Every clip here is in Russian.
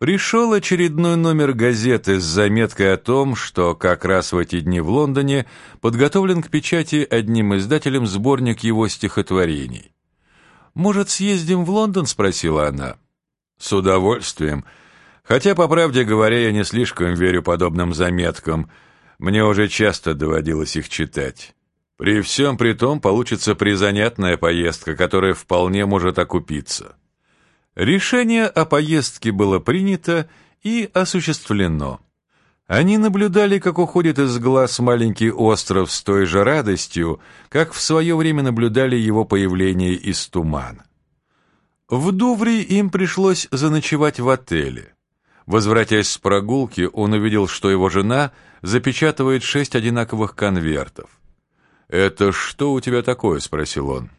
Пришел очередной номер газеты с заметкой о том, что как раз в эти дни в Лондоне подготовлен к печати одним издателем сборник его стихотворений. «Может, съездим в Лондон?» — спросила она. «С удовольствием. Хотя, по правде говоря, я не слишком верю подобным заметкам. Мне уже часто доводилось их читать. При всем при том получится призанятная поездка, которая вполне может окупиться». Решение о поездке было принято и осуществлено. Они наблюдали, как уходит из глаз маленький остров с той же радостью, как в свое время наблюдали его появление из тумана. В Дувре им пришлось заночевать в отеле. Возвратясь с прогулки, он увидел, что его жена запечатывает шесть одинаковых конвертов. «Это что у тебя такое?» — спросил он.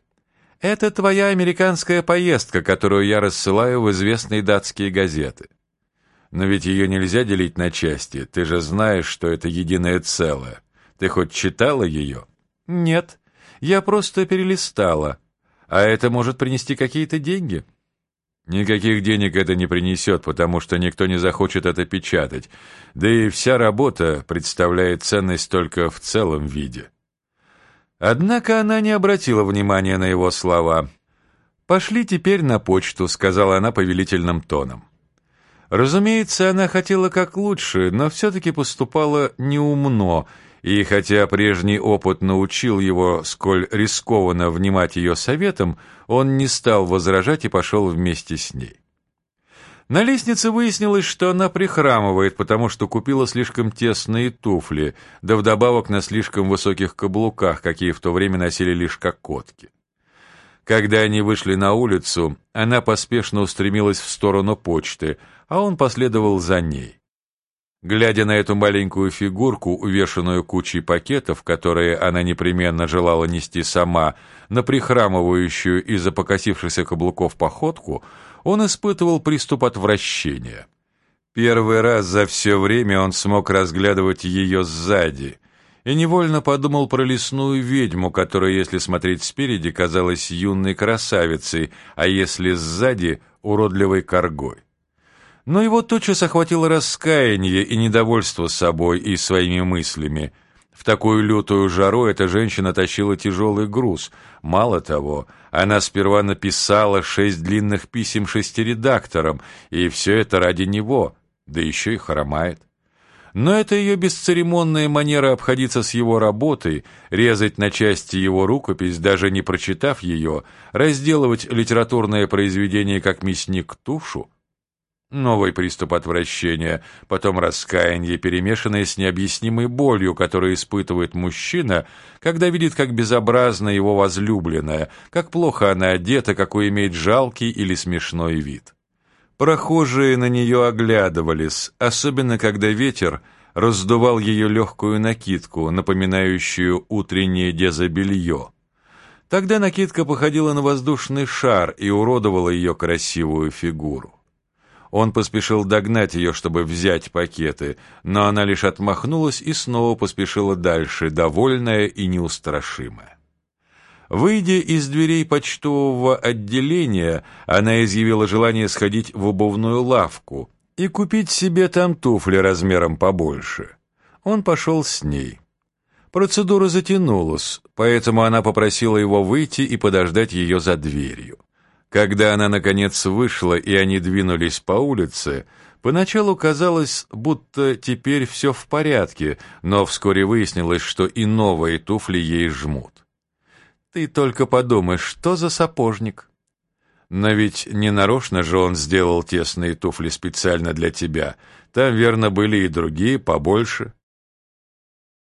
Это твоя американская поездка, которую я рассылаю в известные датские газеты. Но ведь ее нельзя делить на части. Ты же знаешь, что это единое целое. Ты хоть читала ее? Нет, я просто перелистала. А это может принести какие-то деньги? Никаких денег это не принесет, потому что никто не захочет это печатать. Да и вся работа представляет ценность только в целом виде. Однако она не обратила внимания на его слова. «Пошли теперь на почту», — сказала она повелительным тоном. Разумеется, она хотела как лучше, но все-таки поступала неумно, и хотя прежний опыт научил его, сколь рискованно внимать ее советам, он не стал возражать и пошел вместе с ней. На лестнице выяснилось, что она прихрамывает, потому что купила слишком тесные туфли, да вдобавок на слишком высоких каблуках, какие в то время носили лишь кокотки. Когда они вышли на улицу, она поспешно устремилась в сторону почты, а он последовал за ней. Глядя на эту маленькую фигурку, увешанную кучей пакетов, которые она непременно желала нести сама, на прихрамывающую из-за покосившихся каблуков походку, он испытывал приступ отвращения. Первый раз за все время он смог разглядывать ее сзади и невольно подумал про лесную ведьму, которая, если смотреть спереди, казалась юной красавицей, а если сзади — уродливой коргой. Но его тотчас охватило раскаяние и недовольство собой и своими мыслями. В такую лютую жару эта женщина тащила тяжелый груз. Мало того, она сперва написала шесть длинных писем шести редакторам, и все это ради него, да еще и хромает. Но это ее бесцеремонная манера обходиться с его работой, резать на части его рукопись, даже не прочитав ее, разделывать литературное произведение как мясник тушу, Новый приступ отвращения, потом раскаяние, перемешанное с необъяснимой болью, которую испытывает мужчина, когда видит, как безобразна его возлюбленная, как плохо она одета, какой имеет жалкий или смешной вид. Прохожие на нее оглядывались, особенно когда ветер раздувал ее легкую накидку, напоминающую утреннее дезобелье. Тогда накидка походила на воздушный шар и уродовала ее красивую фигуру. Он поспешил догнать ее, чтобы взять пакеты, но она лишь отмахнулась и снова поспешила дальше, довольная и неустрашимая. Выйдя из дверей почтового отделения, она изъявила желание сходить в обувную лавку и купить себе там туфли размером побольше. Он пошел с ней. Процедура затянулась, поэтому она попросила его выйти и подождать ее за дверью. Когда она, наконец, вышла, и они двинулись по улице, поначалу казалось, будто теперь все в порядке, но вскоре выяснилось, что и новые туфли ей жмут. «Ты только подумай, что за сапожник?» «Но ведь не нарочно же он сделал тесные туфли специально для тебя. Там, верно, были и другие, побольше».